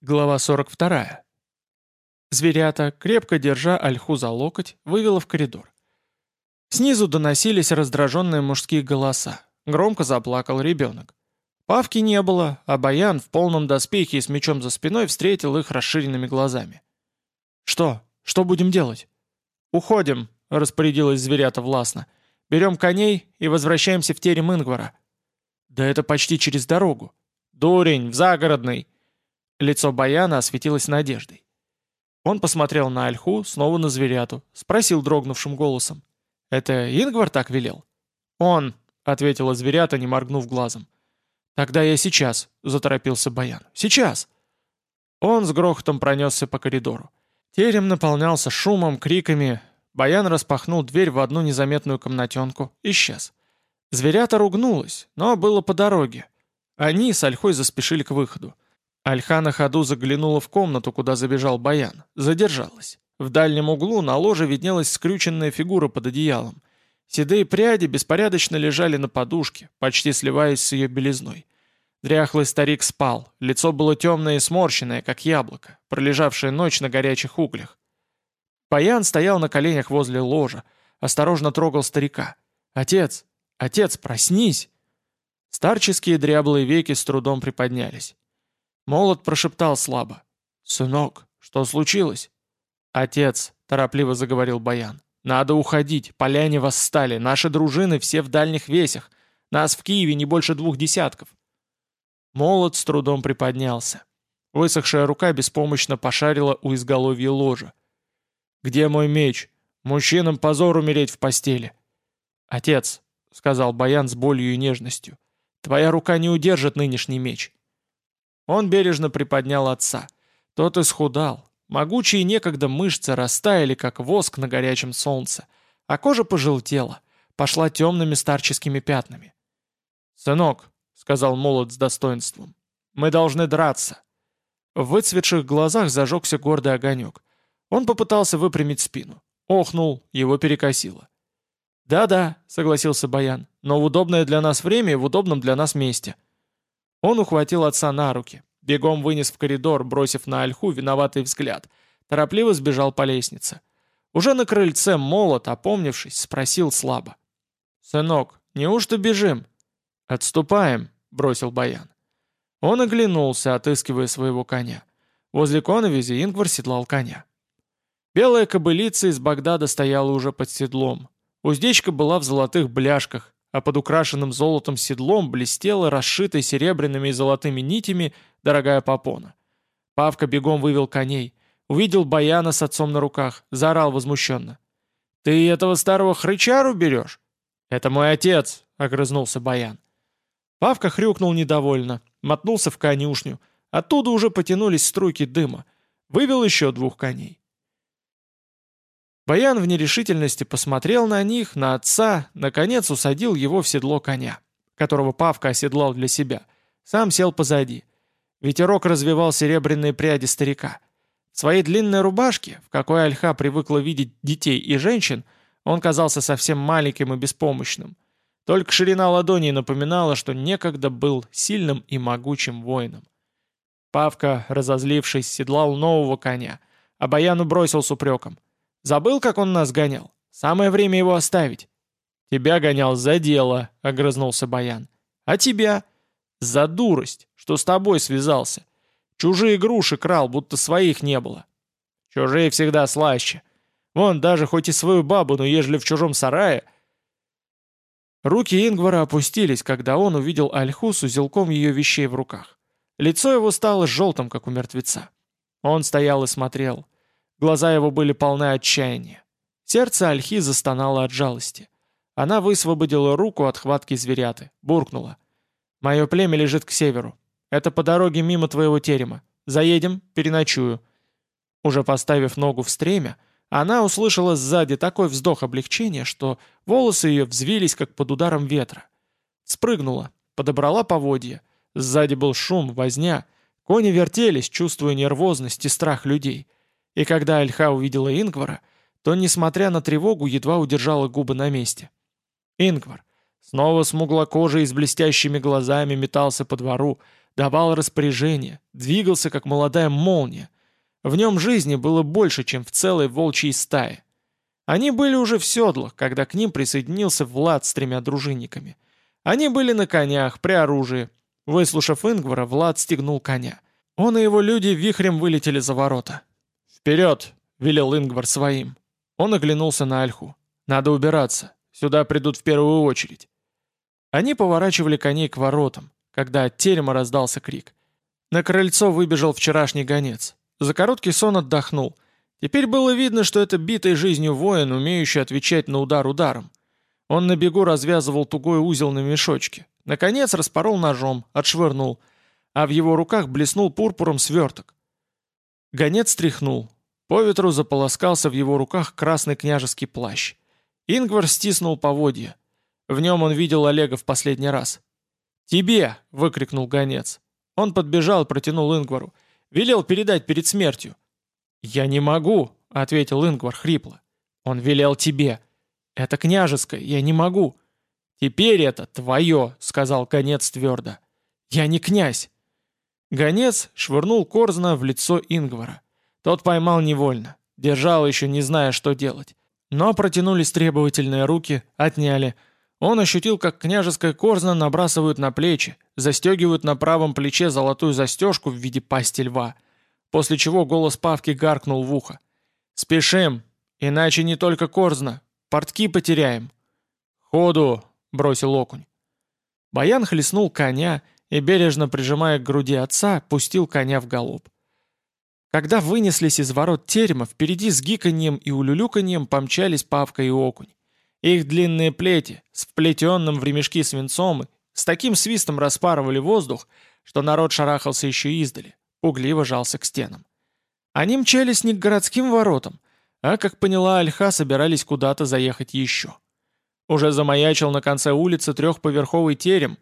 Глава 42. Зверята, крепко держа ольху за локоть, вывела в коридор. Снизу доносились раздраженные мужские голоса. Громко заплакал ребенок. Павки не было, а Баян в полном доспехе и с мечом за спиной встретил их расширенными глазами. «Что? Что будем делать?» «Уходим», — распорядилась зверята властно. «Берем коней и возвращаемся в терем Ингвара». «Да это почти через дорогу». «Дурень, в загородный!» Лицо Баяна осветилось надеждой. Он посмотрел на Альху, снова на зверяту, спросил дрогнувшим голосом. «Это Ингвар так велел?» «Он», — ответила зверята, не моргнув глазом. «Тогда я сейчас», — заторопился Баян. «Сейчас!» Он с грохотом пронесся по коридору. Терем наполнялся шумом, криками. Баян распахнул дверь в одну незаметную комнатенку. Исчез. Зверята ругнулась, но было по дороге. Они с Альхой заспешили к выходу. Альха на ходу заглянула в комнату, куда забежал Баян. Задержалась. В дальнем углу на ложе виднелась скрюченная фигура под одеялом. Седые пряди беспорядочно лежали на подушке, почти сливаясь с ее белизной. Дряхлый старик спал, лицо было темное и сморщенное, как яблоко, пролежавшее ночь на горячих углях. Баян стоял на коленях возле ложа, осторожно трогал старика. «Отец! Отец, проснись!» Старческие дряблые веки с трудом приподнялись. Молот прошептал слабо. «Сынок, что случилось?» «Отец», — торопливо заговорил Баян, — «надо уходить, поляне восстали, наши дружины все в дальних весях, нас в Киеве не больше двух десятков». Молот с трудом приподнялся. Высохшая рука беспомощно пошарила у изголовья ложа. «Где мой меч? Мужчинам позор умереть в постели». «Отец», — сказал Баян с болью и нежностью, — «твоя рука не удержит нынешний меч. Он бережно приподнял отца. Тот исхудал. Могучие некогда мышцы растаяли, как воск на горячем солнце, а кожа пожелтела, пошла темными старческими пятнами. «Сынок», — сказал молот с достоинством, — «мы должны драться». В выцветших глазах зажегся гордый огонек. Он попытался выпрямить спину. Охнул, его перекосило. «Да-да», — согласился Баян, — «но в удобное для нас время и в удобном для нас месте». Он ухватил отца на руки, бегом вынес в коридор, бросив на ольху виноватый взгляд. Торопливо сбежал по лестнице. Уже на крыльце молот, опомнившись, спросил слабо. «Сынок, неужто бежим?» «Отступаем», — бросил Баян. Он оглянулся, отыскивая своего коня. Возле коновизи Ингвар седлал коня. Белая кобылица из Багдада стояла уже под седлом. Уздечка была в золотых бляшках, а под украшенным золотом седлом блестела расшитой серебряными и золотыми нитями дорогая попона. Павка бегом вывел коней, увидел Баяна с отцом на руках, заорал возмущенно. «Ты этого старого хрычару берешь?» «Это мой отец», — огрызнулся Баян. Павка хрюкнул недовольно, мотнулся в конюшню. Оттуда уже потянулись струйки дыма. Вывел еще двух коней. Баян в нерешительности посмотрел на них, на отца, наконец усадил его в седло коня, которого Павка оседлал для себя. Сам сел позади. Ветерок развивал серебряные пряди старика. В своей длинной рубашке, в какой Альха привыкла видеть детей и женщин, он казался совсем маленьким и беспомощным. Только ширина ладоней напоминала, что некогда был сильным и могучим воином. Павка, разозлившись, седлал нового коня, а Баяну бросил с упреком. Забыл, как он нас гонял? Самое время его оставить». «Тебя гонял за дело», — огрызнулся Баян. «А тебя?» «За дурость, что с тобой связался. Чужие груши крал, будто своих не было». «Чужие всегда слаще. Вон, даже хоть и свою бабу, но ежели в чужом сарае...» Руки Ингвара опустились, когда он увидел Альху с узелком ее вещей в руках. Лицо его стало желтым, как у мертвеца. Он стоял и смотрел. Глаза его были полны отчаяния. Сердце Альхи застонало от жалости. Она высвободила руку от хватки зверяты, буркнула. «Мое племя лежит к северу. Это по дороге мимо твоего терема. Заедем, переночую». Уже поставив ногу в стремя, она услышала сзади такой вздох облегчения, что волосы ее взвились, как под ударом ветра. Спрыгнула, подобрала поводья. Сзади был шум, возня. Кони вертелись, чувствуя нервозность и страх людей. И когда Альха увидела Ингвара, то, несмотря на тревогу, едва удержала губы на месте. Ингвар, снова смуглокожий и с блестящими глазами метался по двору, давал распоряжение, двигался как молодая молния. В нем жизни было больше, чем в целой волчьей стае. Они были уже в седлах, когда к ним присоединился Влад с тремя дружинниками. Они были на конях, при оружии. Выслушав Ингвара, Влад стегнул коня. Он и его люди вихрем вылетели за ворота. «Вперед!» — велел Ингвар своим. Он оглянулся на Альху. «Надо убираться. Сюда придут в первую очередь». Они поворачивали коней к воротам, когда от терема раздался крик. На крыльцо выбежал вчерашний гонец. За короткий сон отдохнул. Теперь было видно, что это битый жизнью воин, умеющий отвечать на удар ударом. Он на бегу развязывал тугой узел на мешочке. Наконец распорол ножом, отшвырнул, а в его руках блеснул пурпуром сверток. Гонец стряхнул. По ветру заполоскался в его руках красный княжеский плащ. Ингвар стиснул поводья. В нем он видел Олега в последний раз. «Тебе!» — выкрикнул гонец. Он подбежал, протянул Ингвару. Велел передать перед смертью. «Я не могу», — ответил Ингвар хрипло. «Он велел тебе». «Это княжеское, я не могу». «Теперь это твое», — сказал гонец твердо. «Я не князь». Гонец швырнул Корзна в лицо Ингвара. Тот поймал невольно, держал еще не зная, что делать. Но протянулись требовательные руки, отняли — он ощутил, как княжеское корзно набрасывают на плечи, застегивают на правом плече золотую застежку в виде пасти льва, после чего голос Павки гаркнул в ухо. «Спешим, иначе не только корзно, портки потеряем». «Ходу!» — бросил окунь. Баян хлестнул коня и, бережно прижимая к груди отца, пустил коня в галоп. Когда вынеслись из ворот терема, впереди с гиканьем и улюлюканьем помчались Павка и окунь. Их длинные плети, с вплетенным в ремешки свинцом, с таким свистом распарывали воздух, что народ шарахался еще издали, пугливо жался к стенам. Они мчались не к городским воротам, а, как поняла Альха, собирались куда-то заехать еще. Уже замаячил на конце улицы трехповерховый терем,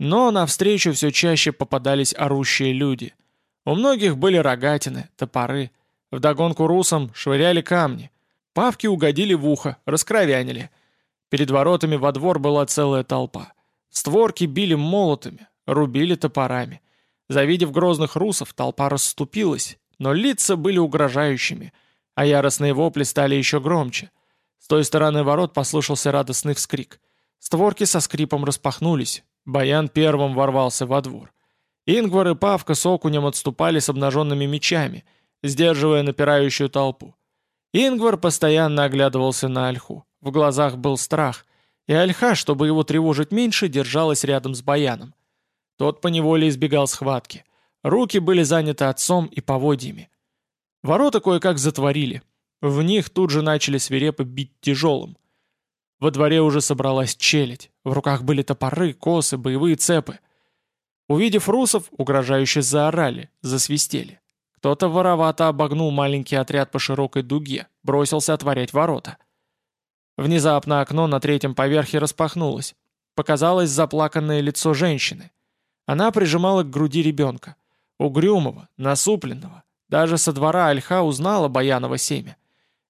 но навстречу все чаще попадались орущие люди. У многих были рогатины, топоры. Вдогонку русам швыряли камни — Павки угодили в ухо, раскровянили. Перед воротами во двор была целая толпа. Створки били молотами, рубили топорами. Завидев грозных русов, толпа расступилась, но лица были угрожающими, а яростные вопли стали еще громче. С той стороны ворот послышался радостный вскрик. Створки со скрипом распахнулись. Баян первым ворвался во двор. Ингвар и Павка с окунем отступали с обнаженными мечами, сдерживая напирающую толпу. Ингвар постоянно оглядывался на Альху. В глазах был страх, и Альха, чтобы его тревожить меньше, держалась рядом с Баяном. Тот поневоле избегал схватки. Руки были заняты отцом и поводьями. Ворота кое-как затворили. В них тут же начали свирепо бить тяжелым. Во дворе уже собралась челядь. В руках были топоры, косы, боевые цепы. Увидев русов, угрожающе заорали, засвистели. Кто-то воровато обогнул маленький отряд по широкой дуге, бросился отворять ворота. Внезапно окно на третьем поверхе распахнулось. Показалось заплаканное лицо женщины. Она прижимала к груди ребенка. Угрюмого, насупленного. Даже со двора Альха узнала Баянова семя.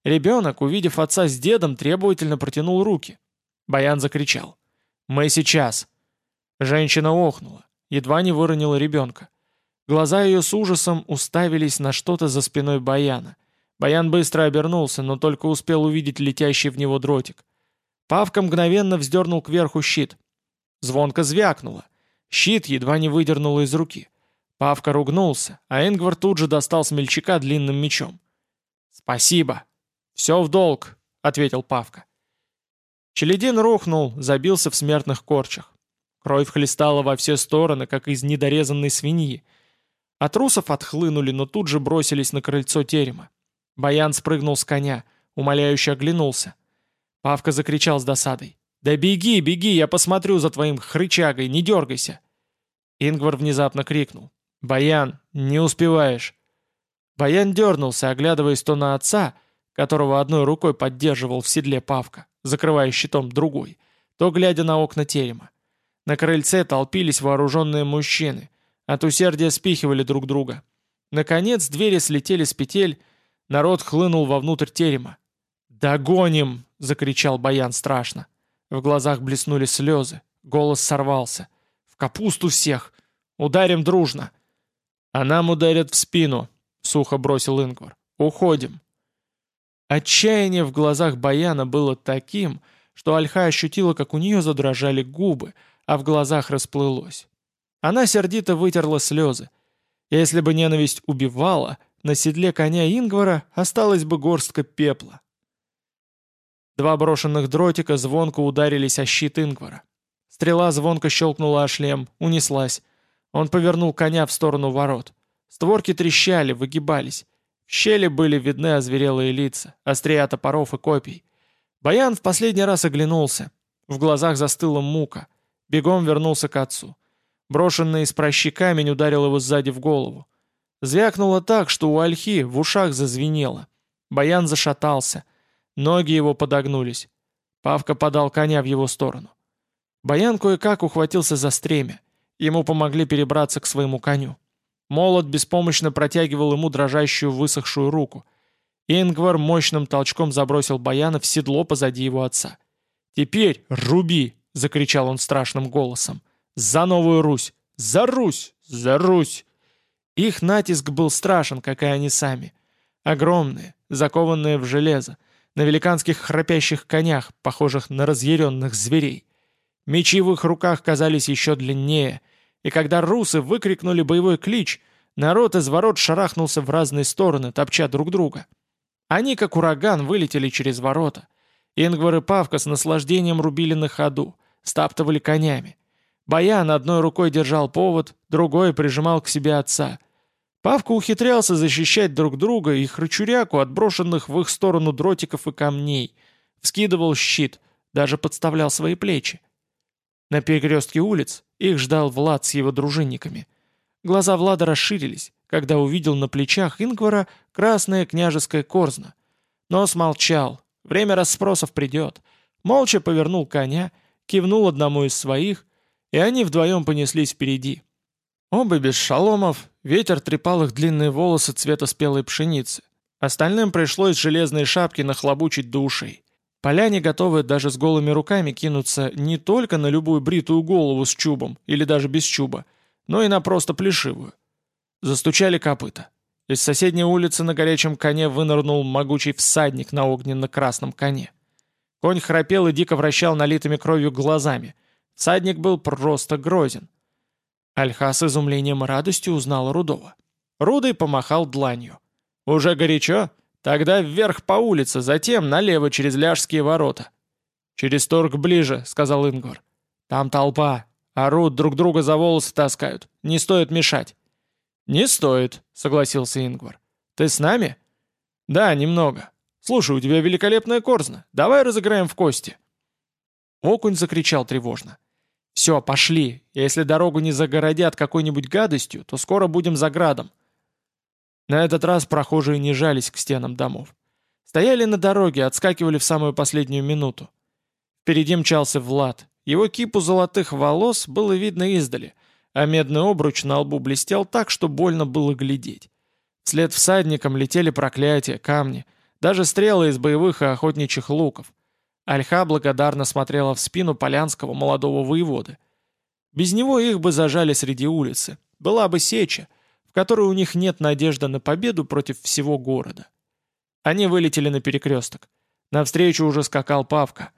Ребенок, увидев отца с дедом, требовательно протянул руки. Баян закричал. «Мы сейчас!» Женщина охнула, едва не выронила ребенка. Глаза ее с ужасом уставились на что-то за спиной Баяна. Баян быстро обернулся, но только успел увидеть летящий в него дротик. Павка мгновенно вздернул кверху щит. Звонко звякнуло. Щит едва не выдернуло из руки. Павка ругнулся, а Энгвар тут же достал смельчака длинным мечом. «Спасибо. Все в долг», — ответил Павка. Челядин рухнул, забился в смертных корчах. Кровь хлестала во все стороны, как из недорезанной свиньи. От русов отхлынули, но тут же бросились на крыльцо терема. Баян спрыгнул с коня, умоляюще оглянулся. Павка закричал с досадой. «Да беги, беги, я посмотрю за твоим хрычагой, не дергайся!» Ингвар внезапно крикнул. «Баян, не успеваешь!» Баян дернулся, оглядываясь то на отца, которого одной рукой поддерживал в седле Павка, закрывая щитом другой, то глядя на окна терема. На крыльце толпились вооруженные мужчины — от усердия спихивали друг друга. Наконец двери слетели с петель, народ хлынул вовнутрь терема. «Догоним!» — закричал Баян страшно. В глазах блеснули слезы, голос сорвался. «В капусту всех! Ударим дружно!» «А нам ударят в спину», — сухо бросил Ингвар. «Уходим». Отчаяние в глазах Баяна было таким, что Альха ощутила, как у нее задрожали губы, а в глазах расплылось. Она сердито вытерла слезы. Если бы ненависть убивала, на седле коня Ингвара осталась бы горстка пепла. Два брошенных дротика звонко ударились о щит Ингвара. Стрела звонко щелкнула о шлем, унеслась. Он повернул коня в сторону ворот. Створки трещали, выгибались. Щели были видны озверелые лица, острия топоров и копий. Баян в последний раз оглянулся. В глазах застыла мука. Бегом вернулся к отцу. Брошенный из прощи камень ударил его сзади в голову. Звякнуло так, что у Альхи в ушах зазвенело. Баян зашатался. Ноги его подогнулись. Павка подал коня в его сторону. Баян кое-как ухватился за стремя. Ему помогли перебраться к своему коню. Молот беспомощно протягивал ему дрожащую высохшую руку. Ингвар мощным толчком забросил Баяна в седло позади его отца. «Теперь руби!» — закричал он страшным голосом. «За Новую Русь! За Русь! За Русь!» Их натиск был страшен, как и они сами. Огромные, закованные в железо, на великанских храпящих конях, похожих на разъяренных зверей. Мечи в их руках казались еще длиннее, и когда русы выкрикнули боевой клич, народ из ворот шарахнулся в разные стороны, топча друг друга. Они, как ураган, вылетели через ворота. Ингвар и Павка с наслаждением рубили на ходу, стаптывали конями. Баян одной рукой держал повод, другой прижимал к себе отца — Павка ухитрялся защищать друг друга и хрычуряку от брошенных в их сторону дротиков и камней, вскидывал щит, даже подставлял свои плечи. На перекрестке улиц их ждал Влад с его дружинниками. Глаза Влада расширились, когда увидел на плечах Ингвара красное княжеское корзно. Но смолчал, время расспросов придет. Молча повернул коня, кивнул одному из своих, и они вдвоем понеслись впереди. Оба без шаломов, ветер трепал их длинные волосы цвета спелой пшеницы. Остальным пришлось железные шапки нахлобучить до ушей. Поляне готовы даже с голыми руками кинуться не только на любую бритую голову с чубом или даже без чуба, но и на просто плешивую. Застучали копыта. Из соседней улицы на горячем коне вынырнул могучий всадник на огненно-красном коне. Конь храпел и дико вращал налитыми кровью глазами. Всадник был просто грозен. Альха с изумлением и радостью узнала Рудова. Рудый помахал дланью. «Уже горячо? Тогда вверх по улице, затем налево через Ляжские ворота». «Через торг ближе», — сказал Ингвар. «Там толпа. Орут, друг друга за волосы таскают. Не стоит мешать». «Не стоит», — согласился Ингвар. «Ты с нами?» «Да, немного. Слушай, у тебя великолепная корзна. Давай разыграем в кости». Окунь закричал тревожно. «Все, пошли. Если дорогу не загородят какой-нибудь гадостью, то скоро будем за градом». На этот раз прохожие не жались к стенам домов. Стояли на дороге, отскакивали в самую последнюю минуту. Впереди мчался Влад. Его кипу золотых волос было видно издали, а медный обруч на лбу блестел так, что больно было глядеть. Вслед всадникам летели проклятия, камни, даже стрелы из боевых и охотничьих луков. Альха благодарно смотрела в спину полянского молодого воеводы. Без него их бы зажали среди улицы. Была бы сеча, в которой у них нет надежды на победу против всего города. Они вылетели на перекресток. Навстречу уже скакал Павка.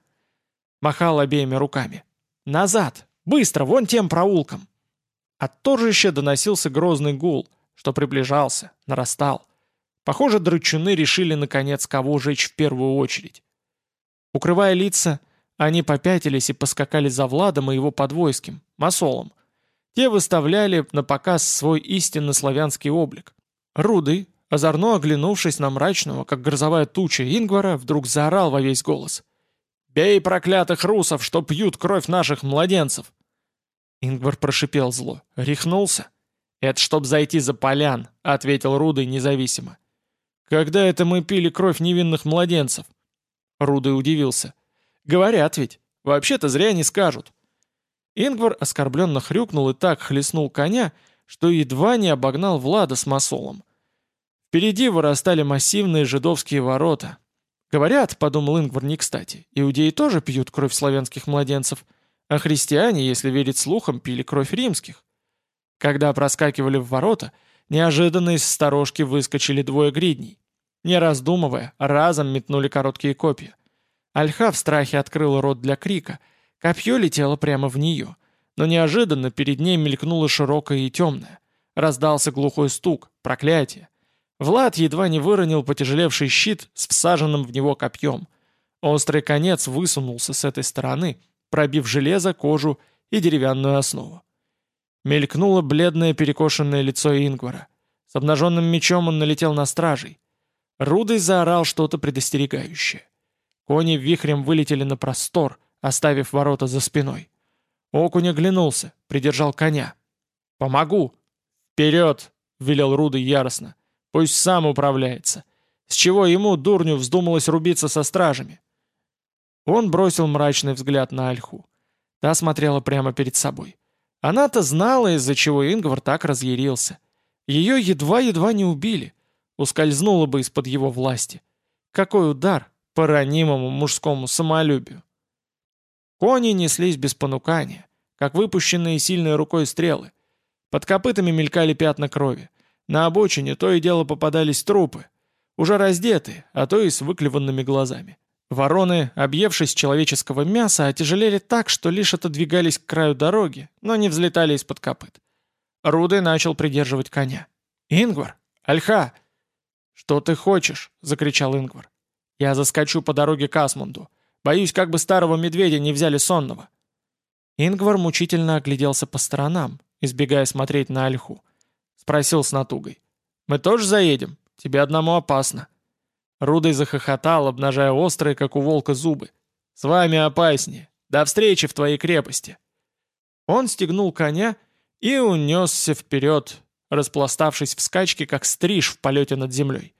Махал обеими руками. «Назад! Быстро! Вон тем проулком!» От торжища доносился грозный гул, что приближался, нарастал. Похоже, драчуны решили наконец кого жечь в первую очередь. Укрывая лица, они попятились и поскакали за Владом и его подвойским, масолом. Те выставляли на показ свой истинно славянский облик. Рудый, озорно оглянувшись на мрачного, как грозовая туча Ингвара, вдруг заорал во весь голос. «Бей проклятых русов, что пьют кровь наших младенцев!» Ингвар прошипел зло. Рехнулся. «Это чтоб зайти за полян», — ответил Рудый независимо. «Когда это мы пили кровь невинных младенцев?» Рудый удивился. «Говорят ведь. Вообще-то зря не скажут». Ингвар оскорбленно хрюкнул и так хлестнул коня, что едва не обогнал Влада с масолом. Впереди вырастали массивные жидовские ворота. «Говорят», — подумал Ингвар не кстати, — «иудеи тоже пьют кровь славянских младенцев, а христиане, если верить слухам, пили кровь римских». Когда проскакивали в ворота, неожиданно из сторожки выскочили двое гридней. Не раздумывая, разом метнули короткие копья. Альха в страхе открыла рот для крика, копье летело прямо в нее, но неожиданно перед ней мелькнуло широкое и темное. Раздался глухой стук, проклятие. Влад едва не выронил потяжелевший щит с всаженным в него копьем. Острый конец высунулся с этой стороны, пробив железо, кожу и деревянную основу. Мелькнуло бледное перекошенное лицо Ингвара. С обнаженным мечом он налетел на стражей. Рудой заорал что-то предостерегающее. Кони вихрем вылетели на простор, оставив ворота за спиной. Окунь оглянулся, придержал коня. «Помогу!» «Вперед!» — велел Рудый яростно. «Пусть сам управляется. С чего ему, дурню, вздумалось рубиться со стражами?» Он бросил мрачный взгляд на Альху. Та смотрела прямо перед собой. Она-то знала, из-за чего Ингвар так разъярился. Ее едва-едва не убили. Ускользнула бы из-под его власти. Какой удар по ранимому мужскому самолюбию. Кони неслись без понукания, как выпущенные сильной рукой стрелы. Под копытами мелькали пятна крови. На обочине то и дело попадались трупы. Уже раздетые, а то и с выклеванными глазами. Вороны, объевшись человеческого мяса, отяжелели так, что лишь отодвигались к краю дороги, но не взлетали из-под копыт. Рудый начал придерживать коня. «Ингвар! Альха!» «Что ты хочешь?» — закричал Ингвар. «Я заскочу по дороге к Асмунду. Боюсь, как бы старого медведя не взяли сонного». Ингвар мучительно огляделся по сторонам, избегая смотреть на Альху. Спросил с натугой. «Мы тоже заедем? Тебе одному опасно». Рудой захохотал, обнажая острые, как у волка, зубы. «С вами опаснее. До встречи в твоей крепости!» Он стегнул коня и унесся вперед, распластавшись в скачке, как стриж в полете над землей.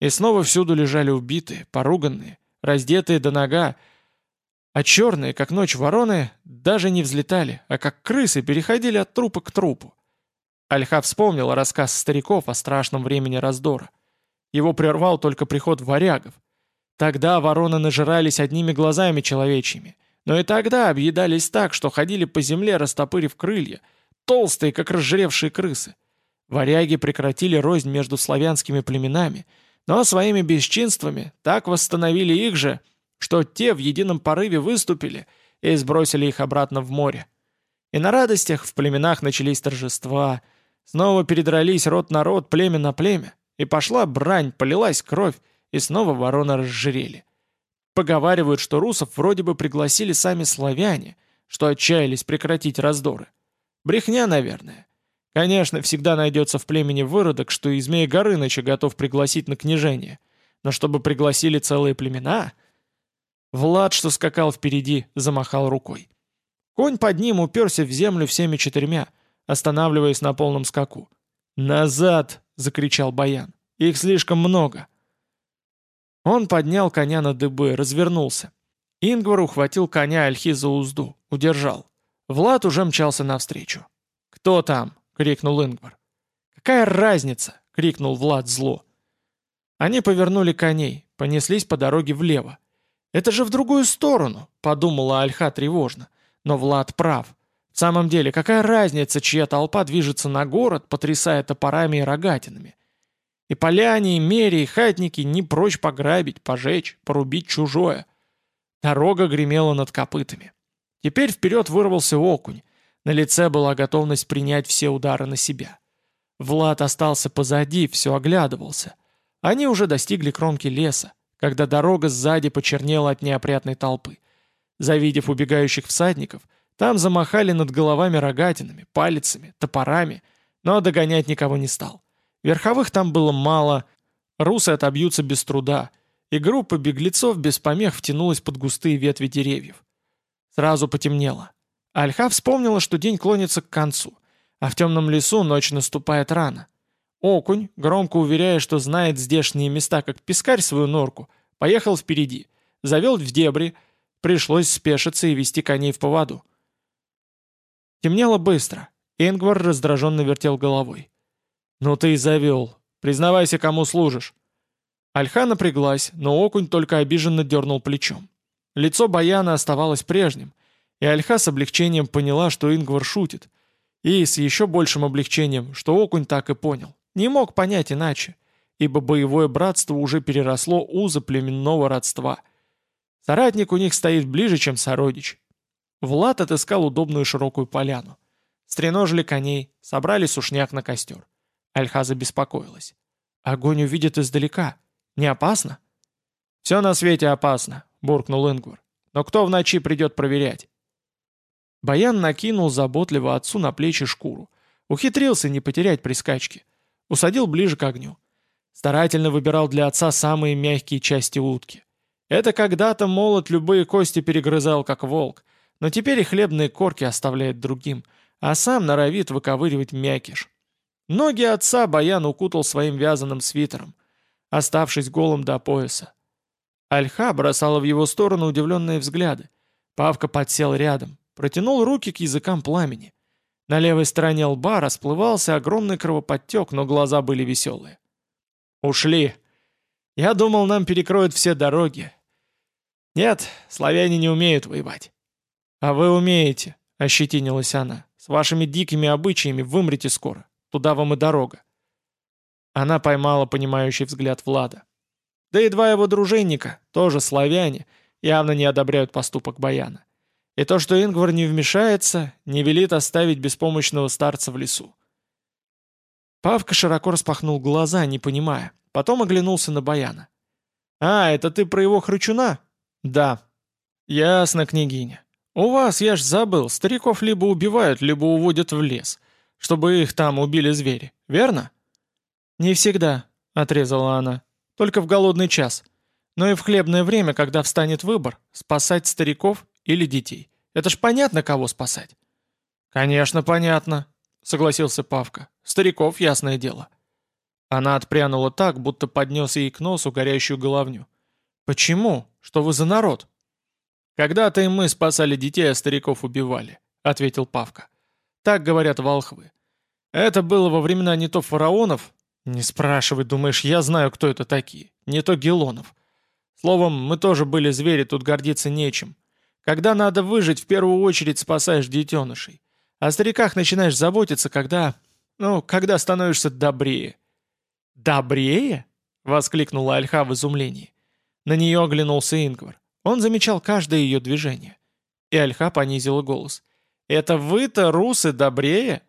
И снова всюду лежали убитые, поруганные, раздетые до нога, а черные, как ночь вороны, даже не взлетали, а как крысы переходили от трупа к трупу. Альха вспомнил рассказ стариков о страшном времени раздора. Его прервал только приход варягов. Тогда вороны нажирались одними глазами человечьими, но и тогда объедались так, что ходили по земле, растопырив крылья, толстые, как разжиревшие крысы. Варяги прекратили рознь между славянскими племенами, но своими бесчинствами так восстановили их же, что те в едином порыве выступили и сбросили их обратно в море. И на радостях в племенах начались торжества, снова передрались род на род, племя на племя. И пошла брань, полилась кровь, и снова вороны разжирели. Поговаривают, что русов вроде бы пригласили сами славяне, что отчаялись прекратить раздоры. Брехня, наверное. Конечно, всегда найдется в племени выродок, что и Змей Горыныча готов пригласить на княжение. Но чтобы пригласили целые племена... Влад, что скакал впереди, замахал рукой. Конь под ним уперся в землю всеми четырьмя, останавливаясь на полном скаку. «Назад!» — закричал Баян. «Их слишком много!» Он поднял коня на дыбы, развернулся. Ингвар ухватил коня Альхи за узду, удержал. Влад уже мчался навстречу. «Кто там?» — крикнул Ингвар. «Какая разница?» — крикнул Влад зло. Они повернули коней, понеслись по дороге влево. «Это же в другую сторону», — подумала Альха тревожно. Но Влад прав. В самом деле, какая разница, чья толпа движется на город, потрясая топорами и рогатинами? И поляне, и мере, и хатники не прочь пограбить, пожечь, порубить чужое. Дорога гремела над копытами. Теперь вперед вырвался окунь. На лице была готовность принять все удары на себя. Влад остался позади, все оглядывался. Они уже достигли кромки леса, когда дорога сзади почернела от неопрятной толпы. Завидев убегающих всадников, там замахали над головами рогатинами, палицами, топорами, но догонять никого не стал. Верховых там было мало, русы отобьются без труда, и группа беглецов без помех втянулась под густые ветви деревьев. Сразу потемнело. Альха вспомнила, что день клонится к концу, а в темном лесу ночь наступает рано. Окунь, громко уверяя, что знает здешние места, как пескарь свою норку, поехал впереди, завел в дебри, пришлось спешиться и вести коней в поводу. Темнело быстро. Ингвар раздраженно вертел головой. «Ну ты и завел. Признавайся, кому служишь». Альха напряглась, но окунь только обиженно дернул плечом. Лицо Баяна оставалось прежним, и Альха с облегчением поняла, что Ингвар шутит. И с еще большим облегчением, что окунь так и понял. Не мог понять иначе, ибо боевое братство уже переросло узы племенного родства. Соратник у них стоит ближе, чем сородич. Влад отыскал удобную широкую поляну. Стреножили коней, собрали сушняк на костер. Альхаза беспокоилась. Огонь увидит издалека. Не опасно? «Все на свете опасно», — буркнул Ингвар. «Но кто в ночи придет проверять?» Баян накинул заботливо отцу на плечи шкуру. Ухитрился не потерять при скачке. Усадил ближе к огню. Старательно выбирал для отца самые мягкие части утки. Это когда-то молот любые кости перегрызал, как волк, но теперь и хлебные корки оставляет другим, а сам норовит выковыривать мякиш. Ноги отца Баян укутал своим вязаным свитером, оставшись голым до пояса. Альха бросала в его сторону удивленные взгляды. Павка подсел рядом, протянул руки к языкам пламени. На левой стороне лба расплывался огромный кровоподтек, но глаза были веселые. «Ушли. Я думал, нам перекроют все дороги. Нет, славяне не умеют воевать». «А вы умеете», — ощетинилась она. «С вашими дикими обычаями вымрете скоро. Туда вам и дорога». Она поймала понимающий взгляд Влада. Да и два его дружинника, тоже славяне, явно не одобряют поступок Баяна. И то, что Ингвар не вмешается, не велит оставить беспомощного старца в лесу. Павка широко распахнул глаза, не понимая. Потом оглянулся на Баяна. «А, это ты про его хрычуна?» «Да». «Ясно, княгиня. У вас, я ж забыл, стариков либо убивают, либо уводят в лес, чтобы их там убили звери, верно?» «Не всегда», — отрезала она. «Только в голодный час. Но и в хлебное время, когда встанет выбор, спасать стариков или детей. Это ж понятно, кого спасать». «Конечно, понятно», — согласился Павка. «Стариков, ясное дело». Она отпрянула так, будто поднес ей к носу горящую головню. «Почему? Что вы за народ?» «Когда-то и мы спасали детей, а стариков убивали», — ответил Павка. «Так говорят волхвы. Это было во времена не то фараонов, не спрашивай, думаешь, я знаю, кто это такие, не то гелонов. Словом, мы тоже были звери, тут гордиться нечем. Когда надо выжить, в первую очередь спасаешь детенышей. О стариках начинаешь заботиться, когда... Ну, когда становишься добрее. «Добрее?» — воскликнула Альха в изумлении. На нее оглянулся Ингвар. Он замечал каждое ее движение. И Альха понизила голос. «Это вы-то, русы, добрее?»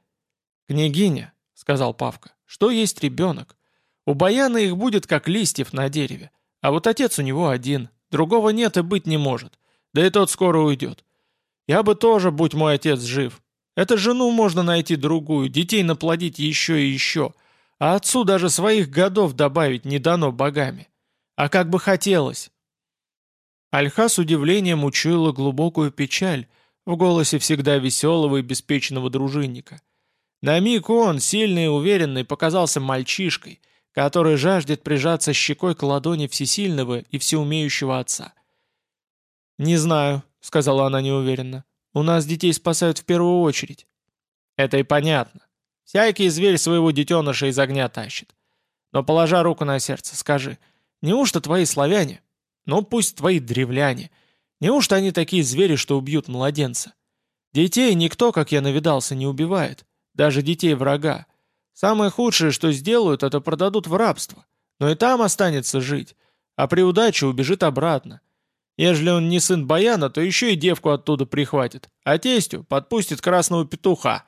«Княгиня», — сказал Павка, — «что есть ребенок? У Баяна их будет, как листьев на дереве. А вот отец у него один, другого нет и быть не может. Да и тот скоро уйдет. Я бы тоже, будь мой отец жив. Это жену можно найти другую, детей наплодить еще и еще. А отцу даже своих годов добавить не дано богами. А как бы хотелось. Альха с удивлением учуяла глубокую печаль в голосе всегда веселого и беспечного дружинника. На миг он, сильный и уверенный, показался мальчишкой, который жаждет прижаться щекой к ладони всесильного и всеумеющего отца. «Не знаю», — сказала она неуверенно. «У нас детей спасают в первую очередь». «Это и понятно. Всякий зверь своего детеныша из огня тащит. Но положа руку на сердце, скажи, неужто твои славяне? Ну, пусть твои древляне. Неужто они такие звери, что убьют младенца? Детей никто, как я навидался, не убивает. Даже детей врага. Самое худшее, что сделают, это продадут в рабство. Но и там останется жить. А при удаче убежит обратно. Ежели он не сын баяна, то еще и девку оттуда прихватит, а тестю подпустит красного петуха.